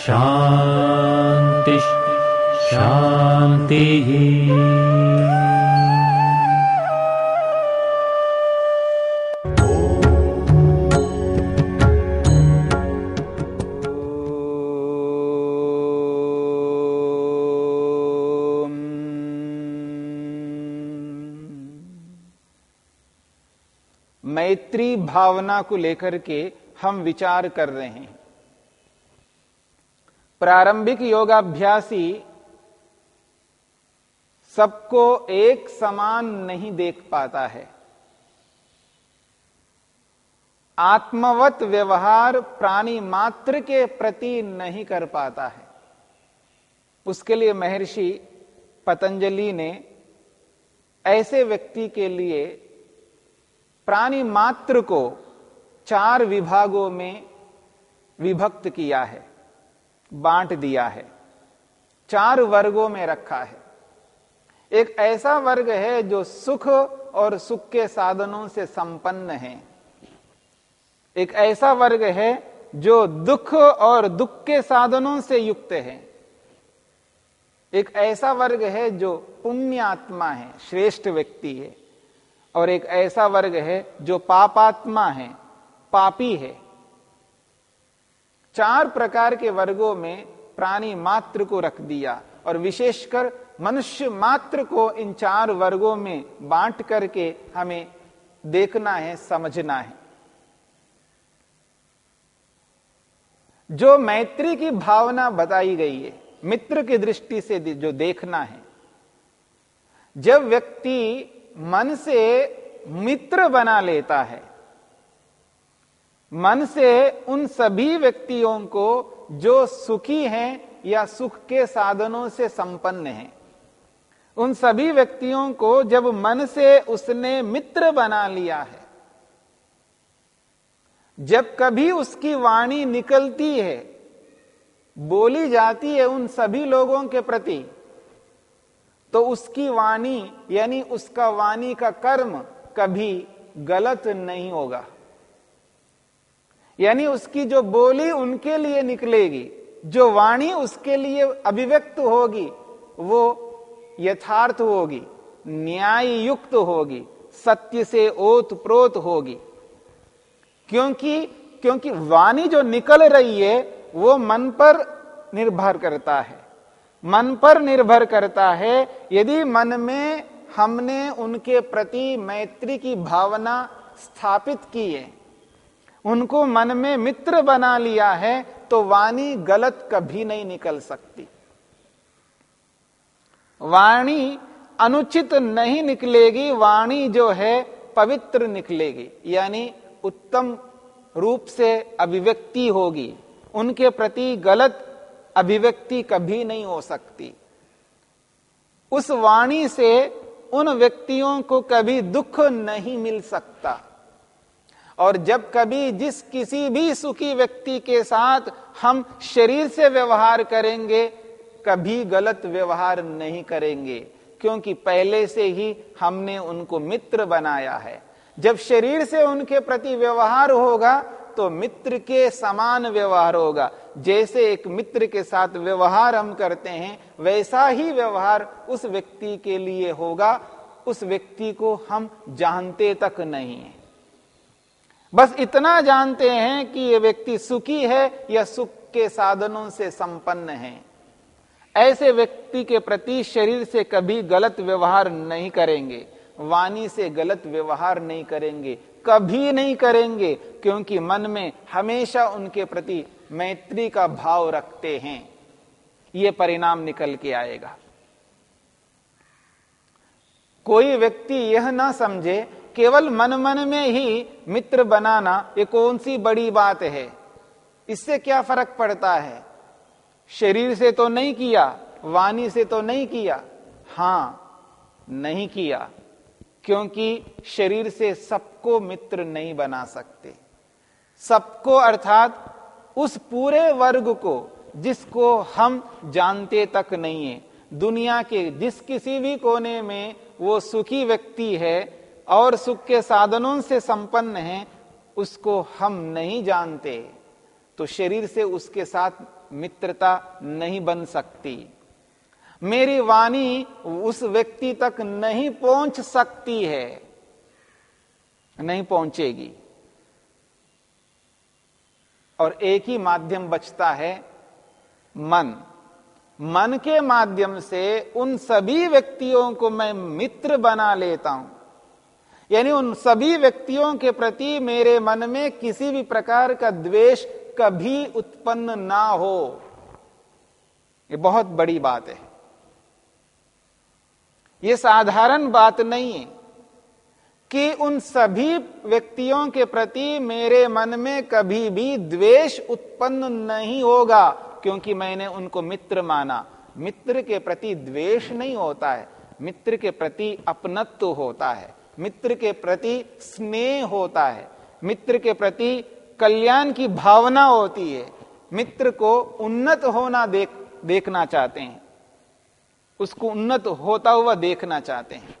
शान्तिः शान्तिः मैत्री भावना को लेकर के हम विचार कर रहे हैं। प्रारंभिक योगाभ्यासी सबको एक समान नहीं देख पाता है। आत्मवत व्यवहार प्राणी मात्र के प्रति नहीं कर पाता है। उसके लिए महर्षि पतंजलि ने ऐसे व्यक्ति के लिए प्राणी मात्र को चार विभागों में विभक्त किया है। बांट दिया है। चार वर्गों में रखा है। एक ऐसा वर्ग है जो सुख और सुख के साधनों से संपन्न है। एक ऐसा वर्ग है जो दुख और दुख के साधनों से युक्त है। एक ऐसा वर्ग है जो पुण्य आत्मा है, श्रेष्ठ व्यक्ति है। और एक ऐसा वर्ग है जो पापात्मा है, पापी है। चार प्रकार के वर्गों में प्राणी मात्र को रख दिया और विशेषकर मनुष्य मात्र को इन चार वर्गों में बांट करके हमें देखना है, समझना है। जो मैत्री की भावना बताई गई है, मित्र की दृष्टि से जो देखना है, जब व्यक्ति मन से मित्र बना लेता है मन से उन सभी व्यक्तियों को जो सुखी हैं या सुख के साधनों से संपन्न हैं। उन सभी व्यक्तियों को जब मन से उसने मित्र बना लिया है, जब कभी उसकी वाणी निकलती है, बोली जाती है उन सभी लोगों के प्रति तो उसकी वाणी यानी उसका वाणी का कर्म कभी गलत नहीं होगा। यानी उसकी जो बोली उनके लिए निकलेगी, जो वाणी उसके लिए अभिव्यक्त होगी, वो यथार्थ होगी न्याय युक्त होगी, सत्य से ओत प्रोत होगी। क्योंकि क्योंकि वाणी जो निकल रही है, वो मन पर निर्भर करता है। मन पर निर्भर करता है, यदि मन में हमने उनके प्रति मैत्री की भावना स्थापित की है उनको मन में मित्र बना लिया है तो वाणी गलत कभी नहीं निकल सकती। वाणी अनुचित नहीं निकलेगी, वाणी जो है पवित्र निकलेगी, यानी उत्तम रूप से अभिव्यक्ति होगी। उनके प्रति गलत अभिव्यक्ति कभी नहीं हो सकती। उस वाणी से उन व्यक्तियों को कभी दुख नहीं मिल सकता। और जब कभी जिस किसी भी सुखी व्यक्ति के साथ हम शरीर से व्यवहार करेंगे, कभी गलत व्यवहार नहीं करेंगे, क्योंकि पहले से ही हमने उनको मित्र बनाया है। जब शरीर से उनके प्रति व्यवहार होगा तो मित्र के समान व्यवहार होगा। जैसे एक मित्र के साथ व्यवहार हम करते हैं, वैसा ही व्यवहार उस व्यक्ति के लिए होगा। उस व्यक्ति को हम जानते तक नहीं है। बस इतना जानते हैं कि यह व्यक्ति सुखी है या सुख के साधनों से संपन्न है। ऐसे व्यक्ति के प्रति शरीर से कभी गलत व्यवहार नहीं करेंगे, वाणी से गलत व्यवहार नहीं करेंगे, कभी नहीं करेंगे, क्योंकि मन में हमेशा उनके प्रति मैत्री का भाव रखते हैं। यह परिणाम निकल के आएगा। कोई व्यक्ति यह ना समझे केवल मन मन में ही मित्र बनाना ये कौन सी बड़ी बात है? इससे क्या फ़र्क पड़ता है? शरीर से तो नहीं किया, वाणी से तो नहीं किया। हाँ, नहीं किया, क्योंकि शरीर से सबको मित्र नहीं बना सकते। सबको अर्थात उस पूरे वर्ग को जिसको हम जानते तक नहीं है। दुनिया के जिस किसी भी कोने में वो सुखी व्यक्ति है और सुख के साधनों से संपन्न है, उसको हम नहीं जानते तो शरीर से उसके साथ मित्रता नहीं बन सकती। मेरी वाणी उस व्यक्ति तक नहीं पहुँच सकती है, नहीं पहुंचेगी। और एक ही माध्यम बचता है, मन। मन के माध्यम से उन सभी व्यक्तियों को मैं मित्र बना लेता हूँ। यानी उन सभी व्यक्तियों के प्रति मेरे मन में किसी भी प्रकार का द्वेष कभी उत्पन्न ना हो। ये बहुत बड़ी बात है। ये साधारण बात नहीं है कि उन सभी व्यक्तियों के प्रति मेरे मन में कभी भी द्वेष उत्पन्न नहीं होगा, क्योंकि मैंने उनको मित्र माना। मित्र के प्रति द्वेष नहीं होता है, मित्र के प्रति अपनत्व होता है। मित्र के प्रति स्नेह होता है, मित्र के प्रति कल्याण की भावना होती है, मित्र को उन्नत होना देख, देखना चाहते हैं, उसको उन्नत होता हुआ देखना चाहते हैं।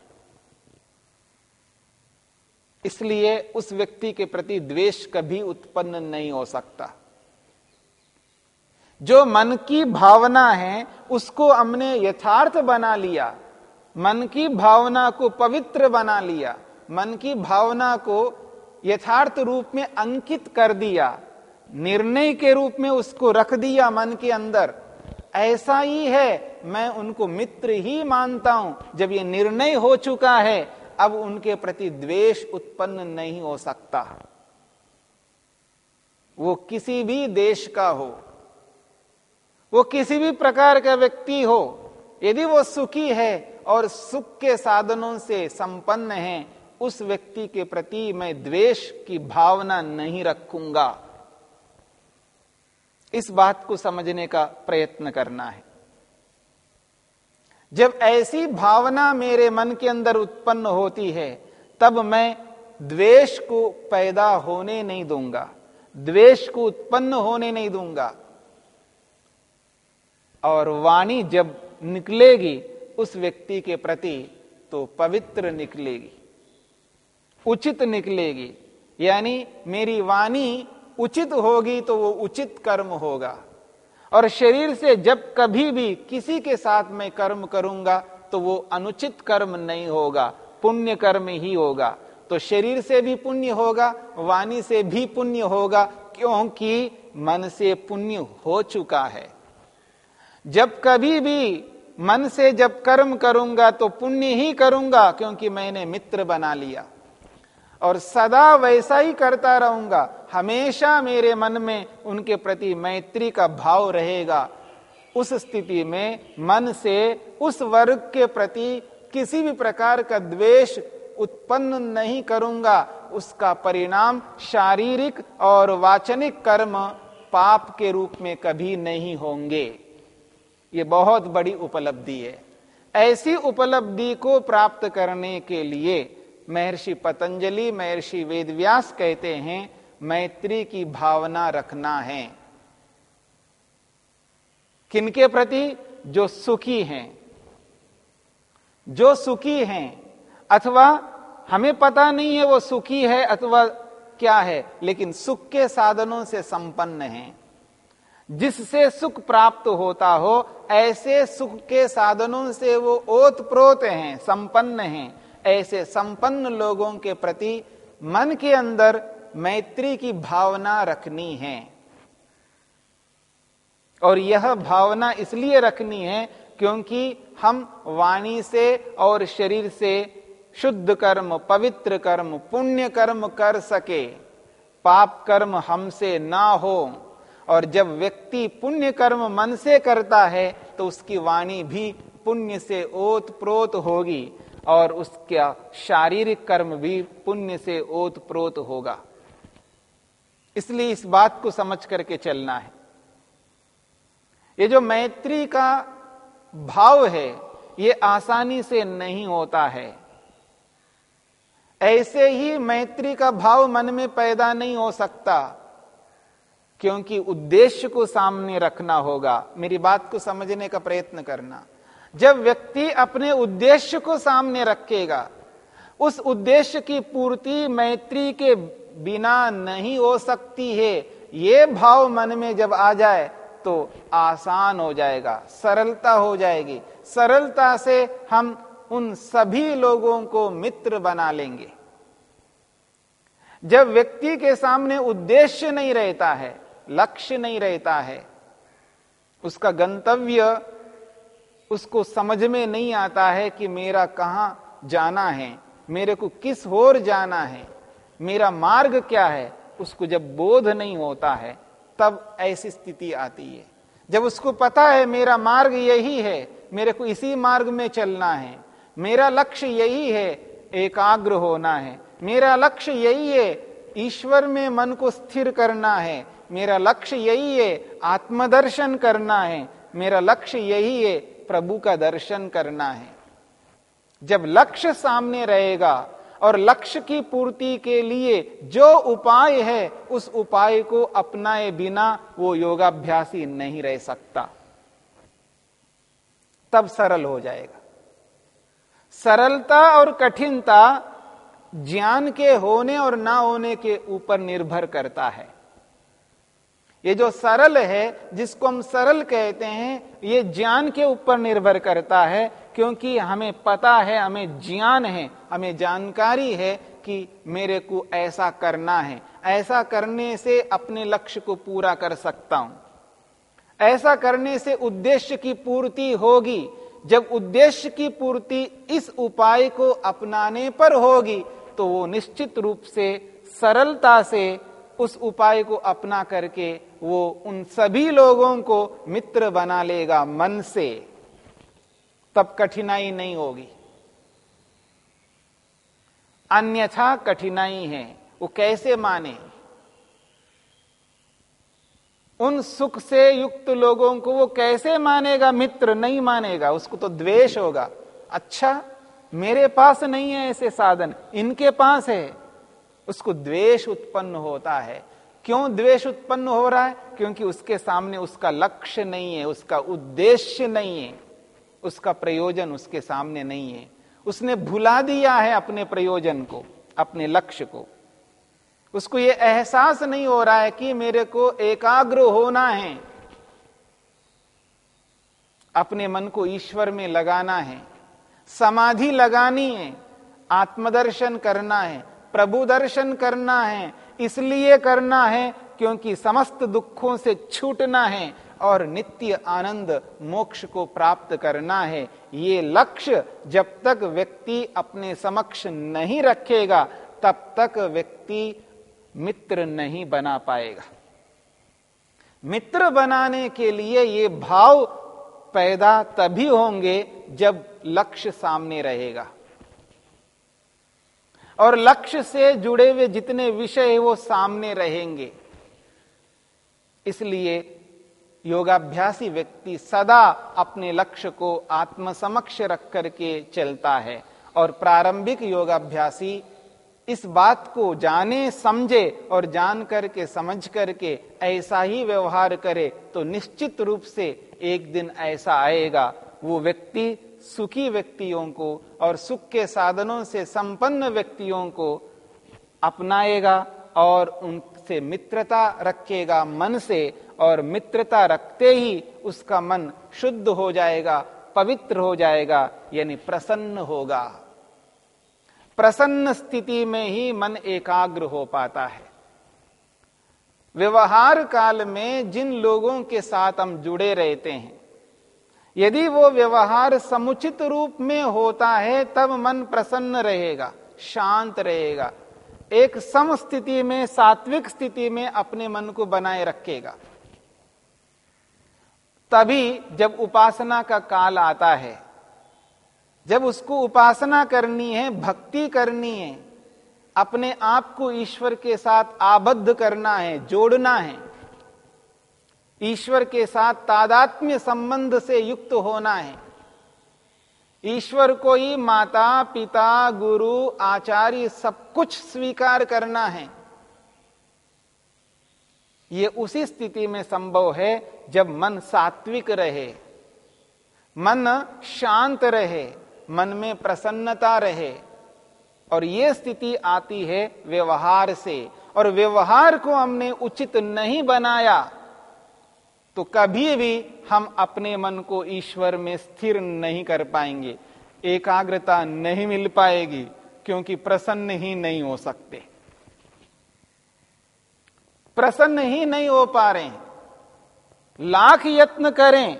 इसलिए उस व्यक्ति के प्रति द्वेष कभी उत्पन्न नहीं हो सकता। जो मन की भावना है, उसको हमने यथार्थ बना लिया मन की भावना को पवित्र बना लिया, मन की भावना को यथार्थ रूप में अंकित कर दिया, निर्णय के रूप में उसको रख दिया मन के अंदर। ऐसा ही है, मैं उनको मित्र ही मानता हूँ। जब ये निर्णय हो चुका है, अब उनके प्रति द्वेष उत्पन्न नहीं हो सकता। वो किसी भी देश का हो, वो किसी भी प्रकार का व्यक्ति हो, यदि वो सुखी है और सुख के साधनों से संपन्न है, उस व्यक्ति के प्रति मैं द्वेष की भावना नहीं रखूँगा। इस बात को समझने का प्रयत्न करना है। जब ऐसी भावना मेरे मन के अंदर उत्पन्न होती है, तब मैं द्वेष को पैदा होने नहीं दूँगा। द्वेष को उत्पन्न होने नहीं दूँगा। और वाणी जब निकलेगी उस व्यक्ति के प्रति तो पवित्र निकलेगी, उचित निकलेगी। यानी मेरी वाणी उचित होगी तो वो उचित कर्म होगा। और शरीर से जब कभी भी किसी के साथ मैं कर्म करूँगा तो वो अनुचित कर्म नहीं होगा, पुण्य कर्म ही होगा। तो शरीर से भी पुण्य होगा, वाणी से भी पुण्य होगा, क्योंकि मन से पुण्य हो चुका है। जब कभी भी मन से जब कर्म करूँगा तो पुण्य ही करूँगा, क्योंकि मैंने मित्र बना लिया। और सदा वैसा ही करता रहूँगा। हमेशा मेरे मन में उनके प्रति मैत्री का भाव रहेगा। उस स्थिति में मन से उस वर्ग के प्रति किसी भी प्रकार का द्वेष उत्पन्न नहीं करूँगा। उसका परिणाम शारीरिक और वाचनिक कर्म पाप के रूप में कभी नहीं होंगे। ये बहुत बड़ी उपलब्धि है। ऐसी उपलब्धि को प्राप्त करने के लिए महर्षि पतंजलि, महर्षि वेदव्यास कहते हैं, मैत्री की भावना रखना है। किनके प्रति? जो सुखी हैं। जो सुखी हैं, अथवा हमें पता नहीं है वो सुखी है अथवा क्या है, लेकिन सुख के साधनों से संपन्न है। जिससे सुख प्राप्त होता हो, ऐसे सुख के साधनों से वो ओत प्रोत हैं, संपन्न हैं। ऐसे संपन्न लोगों के प्रति मन के अंदर मैत्री की भावना रखनी है। और यह भावना इसलिए रखनी है क्योंकि हम वाणी से और शरीर से शुद्ध कर्म, पवित्र कर्म, पुण्य कर्म कर सके। पाप कर्म हमसे ना हो। और जब व्यक्ति पुण्य कर्म मन से करता है तो उसकी वाणी भी पुण्य से ओत प्रोत होगी और उसका शारीरिक कर्म भी पुण्य से ओत प्रोत होगा। इसलिए इस बात को समझ करके चलना है। ये जो मैत्री का भाव है, ये आसानी से नहीं होता है। ऐसे ही मैत्री का भाव मन में पैदा नहीं हो सकता। क्योंकि उद्देश्य को सामने रखना होगा। मेरी बात को समझने का प्रयत्न करना। जब व्यक्ति अपने उद्देश्य को सामने रखेगा, उस उद्देश्य की पूर्ति मैत्री के बिना नहीं हो सकती है। ये भाव मन में जब आ जाए तो आसान हो जाएगा, सरलता हो जाएगी। सरलता से हम उन सभी लोगों को मित्र बना लेंगे। जब व्यक्ति के सामने उद्देश्य नहीं रहता है लक्ष्य नहीं रहता है। उसका गंतव्य उसको समझ में नहीं आता है कि मेरा कहाँ जाना है, मेरे को किस ओर जाना है, मेरा मार्ग क्या है, उसको जब बोध नहीं होता है, तब ऐसी स्थिति आती है। जब उसको पता है मेरा मार्ग यही है, मेरे को इसी मार्ग में चलना है, मेरा लक्ष्य यही है, एकाग्र होना है, मेरा लक्ष्य यही है ईश्वर में मन को स्थिर करना है। मेरा लक्ष्य यही है, आत्मदर्शन करना है। मेरा लक्ष्य यही है, प्रभु का दर्शन करना है। जब लक्ष्य सामने रहेगा और लक्ष्य की पूर्ति के लिए जो उपाय है, उस उपाय को अपनाए बिना वो योगाभ्यासी नहीं रह सकता। तब सरल हो जाएगा। सरलता और कठिनता ज्ञान के होने और ना होने के ऊपर निर्भर करता है। ये जो सरल है, जिसको हम सरल कहते हैं, ये ज्ञान के ऊपर निर्भर करता है, क्योंकि हमें पता है, हमें ज्ञान है, हमें जानकारी है कि मेरे को ऐसा करना है। ऐसा करने से अपने लक्ष्य को पूरा कर सकता हूँ। ऐसा करने से उद्देश्य की पूर्ति होगी। जब उद्देश्य की पूर्ति इस उपाय को अपनाने पर होगी तो वो निश्चित रूप से सरलता से उस उपाय को अपना करके वो उन सभी लोगों को मित्र बना लेगा मन से। तब कठिनाई नहीं होगी। अन्यथा कठिनाई है। वो कैसे माने? उन सुख से युक्त लोगों को वो कैसे मानेगा? मित्र नहीं मानेगा। उसको तो द्वेष होगा। अच्छा मेरे पास नहीं है ऐसे साधन, इनके पास है। उसको द्वेष उत्पन्न होता है। क्यों द्वेष उत्पन्न हो रहा है? क्योंकि उसके सामने उसका लक्ष्य नहीं है, उसका उद्देश्य नहीं है, उसका प्रयोजन उसके सामने नहीं है। उसने भुला दिया है अपने प्रयोजन को, अपने लक्ष्य को। उसको यह एहसास नहीं हो रहा है कि मेरे को एकाग्र होना है। अपने मन को ईश्वर में लगाना है। समाधि लगानी है, आत्मदर्शन करना है प्रभु दर्शन करना है, इसलिए करना है क्योंकि समस्त दुखों से छूटना है और नित्य आनंद मोक्ष को प्राप्त करना है। ये लक्ष्य जब तक व्यक्ति अपने समक्ष नहीं रखेगा, तब तक व्यक्ति मित्र नहीं बना पाएगा। मित्र बनाने के लिए ये भाव पैदा तभी होंगे जब लक्ष्य सामने रहेगा। और लक्ष्य से जुड़े हुए जितने विषय है वो सामने रहेंगे। इसलिए योगाभ्यासी व्यक्ति सदा अपने लक्ष्य को आत्मसमक्ष रख करके चलता है और प्रारंभिक योगाभ्यासी इस बात को जाने, समझे और जान करके, समझ करके ऐसा ही व्यवहार करे तो निश्चित रूप से एक दिन ऐसा आएगा, वो व्यक्ति सुखी व्यक्तियों को और सुख के साधनों से संपन्न व्यक्तियों को अपनाएगा और उनसे मित्रता रखेगा मन से और मित्रता रखते ही उसका मन शुद्ध हो जाएगा, पवित्र हो जाएगा, यानी प्रसन्न होगा। प्रसन्न स्थिति में ही मन एकाग्र हो पाता है। व्यवहार काल में जिन लोगों के साथ हम जुड़े रहते हैं, यदि वो व्यवहार समुचित रूप में होता है, तब मन प्रसन्न रहेगा, शांत रहेगा, एक सम स्थिति में, सात्विक स्थिति में अपने मन को बनाए रखेगा। तभी जब उपासना का काल आता है, जब उसको उपासना करनी है, भक्ति करनी है अपने आप को ईश्वर के साथ आबद्ध करना है, जोड़ना है। ईश्वर के साथ तादात्म्य संबंध से युक्त होना है। ईश्वर को ही माता, पिता, गुरु, आचार्य सब कुछ स्वीकार करना है। यह उसी स्थिति में संभव है जब मन सात्विक रहे, मन शांत रहे, मन में प्रसन्नता रहे। और यह स्थिति आती है व्यवहार से। और व्यवहार को हमने उचित नहीं बनाया तो कभी भी हम अपने मन को ईश्वर में स्थिर नहीं कर पाएँगे। एकाग्रता नहीं मिल पाएगी, क्योंकि प्रसन्न ही नहीं हो सकते। प्रसन्न ही नहीं हो पा रहे लाख यत्न करें,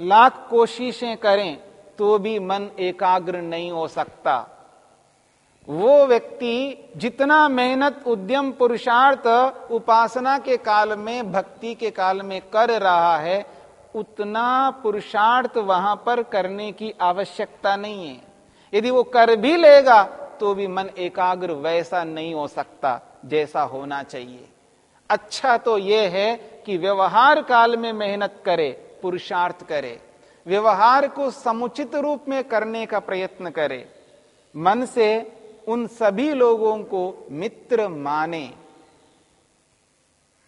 लाख कोशिशें करें तो भी मन एकाग्र नहीं हो सकता। वो व्यक्ति जितना मेहनत उद्यम पुरुषार्थ उपासना के काल में, भक्ति के काल में कर रहा है, उतना पुरुषार्थ वहाँ पर करने की आवश्यकता नहीं है। यदि वो कर भी लेगा तो भी मन एकाग्र वैसा नहीं हो सकता, जैसा होना चाहिए। अच्छा तो यह है कि व्यवहार काल में मेहनत करे, पुरुषार्थ करे। व्यवहार को समुचित रूप में करने का प्रयत्न करे। मन से उन सभी लोगों को मित्र माने।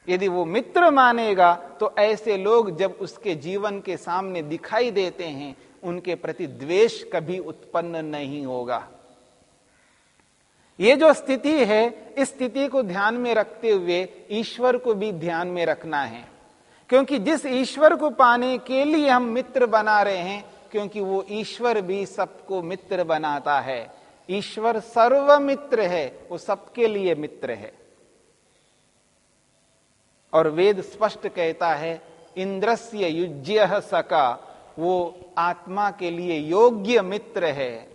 यदि वो मित्र मानेगा तो ऐसे लोग जब उसके जीवन के सामने दिखाई देते हैं, उनके प्रति द्वेष कभी उत्पन्न नहीं होगा। ये जो स्थिति है, इस स्थिति को ध्यान में रखते हुए ईश्वर को भी ध्यान में रखना है। क्योंकि जिस ईश्वर को पाने के लिए हम मित्र बना रहे हैं, क्योंकि वो ईश्वर भी सबको मित्र बनाता है। ईश्वर सर्व मित्र है, वो सबके लिए मित्र है। और वेद स्पष्ट कहता है, इंद्रस्य युज्य सका, वो आत्मा के लिए योग्य मित्र है।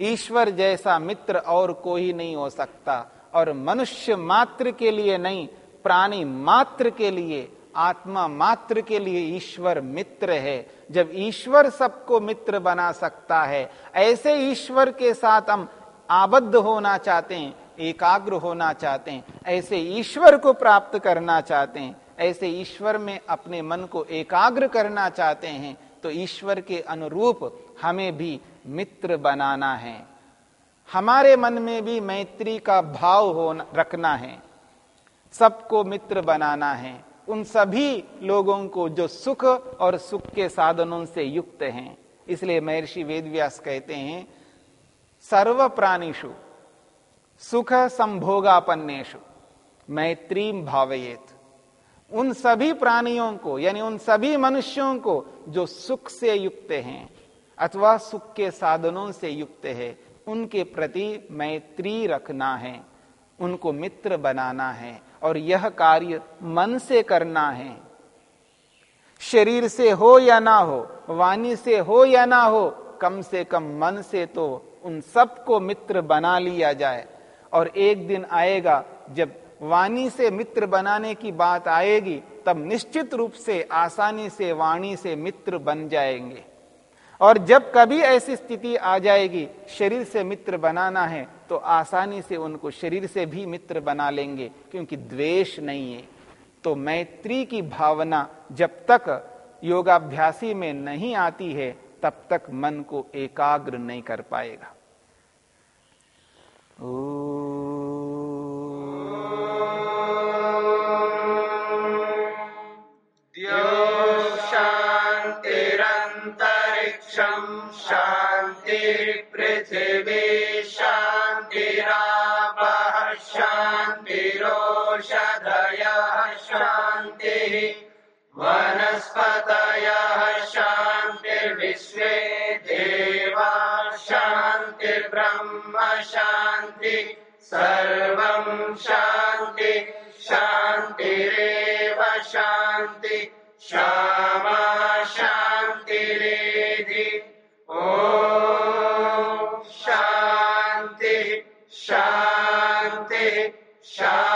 ईश्वर जैसा मित्र और कोई नहीं हो सकता, और मनुष्य मात्र के लिए नहीं, प्राणी मात्र के लिए आत्मा मात्र के लिए ईश्वर मित्र है। जब ईश्वर सबको मित्र बना सकता है, ऐसे ईश्वर के साथ हम आबद्ध होना चाहते हैं, एकाग्र होना चाहते हैं, ऐसे ईश्वर को प्राप्त करना चाहते हैं, ऐसे ईश्वर में अपने मन को एकाग्र करना चाहते हैं तो ईश्वर के अनुरूप हमें भी मित्र बनाना है। हमारे मन में भी मैत्री का भाव हो रखना है। सबको मित्र बनाना है। उन सभी लोगों को जो सुख और सुख के साधनों से युक्त हैं। इसलिए महर्षि वेदव्यास कहते हैं, सर्व प्राणीषु, सुख संभोगापन्नेशु मैत्री भावयेत। उन सभी प्राणियों को, यानी उन सभी मनुष्यों को जो सुख से युक्त हैं, अथवा सुख के साधनों से युक्त है, उनके प्रति मैत्री रखना है, उनको मित्र बनाना है। और यह कार्य मन से करना है। शरीर से हो या ना हो, वाणी से हो या ना हो, कम से कम मन से तो उन सबको मित्र बना लिया जाए। और एक दिन आएगा, जब वाणी से मित्र बनाने की बात आएगी, तब निश्चित रूप से आसानी से वाणी से मित्र बन जाएँगे। और जब कभी ऐसी स्थिति आ जाएगी, शरीर से मित्र बनाना है तो आसानी से उनको शरीर से भी मित्र बना लेंगे, क्योंकि द्वेष नहीं है। तो मैत्री की भावना जब तक योगाभ्यासी में नहीं आती है, तब तक मन को एकाग्र नहीं कर पाएगा। वनस्पतयः शान्तिर्विश्वे देवा, शान्तिर्ब्रह्म शांति सर्व शांति शान्तिरेव शांति क्षमा शांतिरे ओ शान्ति शांति शान्ति।